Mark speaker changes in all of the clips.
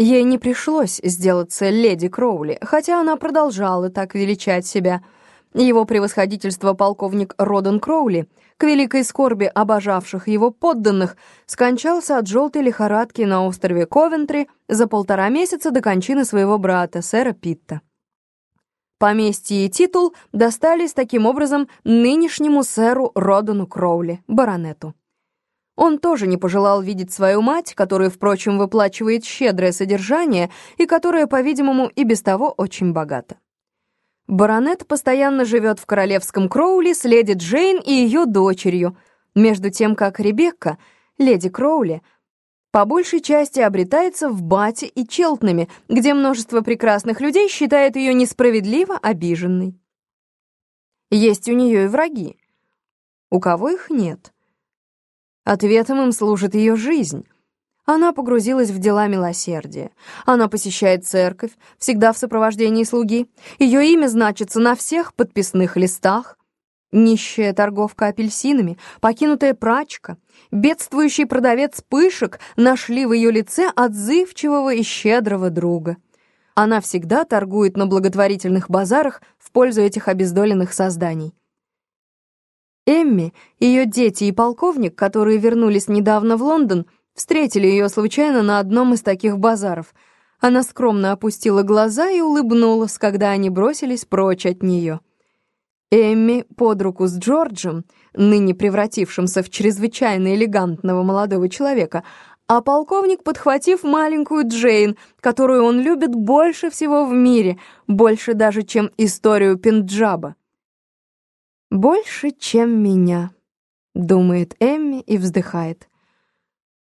Speaker 1: Ей не пришлось сделаться леди Кроули, хотя она продолжала так величать себя. Его превосходительство полковник Роден Кроули, к великой скорби обожавших его подданных, скончался от желтой лихорадки на острове Ковентри за полтора месяца до кончины своего брата, сэра Питта. Поместье и титул достались таким образом нынешнему сэру Родену Кроули, баронету. Он тоже не пожелал видеть свою мать, которая, впрочем, выплачивает щедрое содержание и которая, по-видимому, и без того очень богата. Баронет постоянно живет в королевском Кроули с леди Джейн и ее дочерью, между тем как Ребекка, леди Кроули, по большей части обретается в Бате и Челтнаме, где множество прекрасных людей считает ее несправедливо обиженной. Есть у нее и враги. У кого их нет? Ответом им служит ее жизнь. Она погрузилась в дела милосердия. Она посещает церковь, всегда в сопровождении слуги. Ее имя значится на всех подписных листах. Нищая торговка апельсинами, покинутая прачка, бедствующий продавец пышек нашли в ее лице отзывчивого и щедрого друга. Она всегда торгует на благотворительных базарах в пользу этих обездоленных созданий. Эмми, ее дети и полковник, которые вернулись недавно в Лондон, встретили ее случайно на одном из таких базаров. Она скромно опустила глаза и улыбнулась, когда они бросились прочь от нее. Эмми под руку с Джорджем, ныне превратившимся в чрезвычайно элегантного молодого человека, а полковник, подхватив маленькую Джейн, которую он любит больше всего в мире, больше даже, чем историю Пенджаба. «Больше, чем меня», — думает Эмми и вздыхает.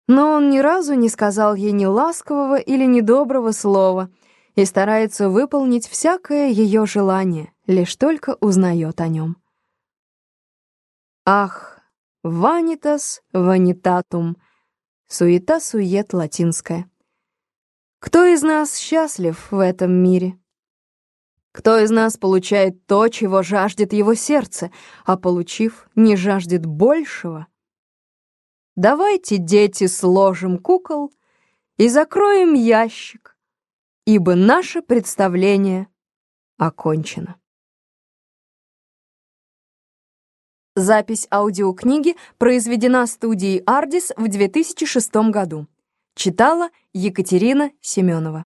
Speaker 1: Но он ни разу не сказал ей ни ласкового или недоброго слова и старается выполнить всякое ее желание, лишь только узнает о нем. Ах, ванитас ванитатум, суета-сует латинская. Кто из нас счастлив в этом мире? Кто из нас получает то, чего жаждет его сердце, а получив, не жаждет большего? Давайте, дети, сложим кукол и закроем ящик, ибо наше представление окончено. Запись аудиокниги произведена студией «Ардис» в 2006 году. Читала Екатерина Семенова.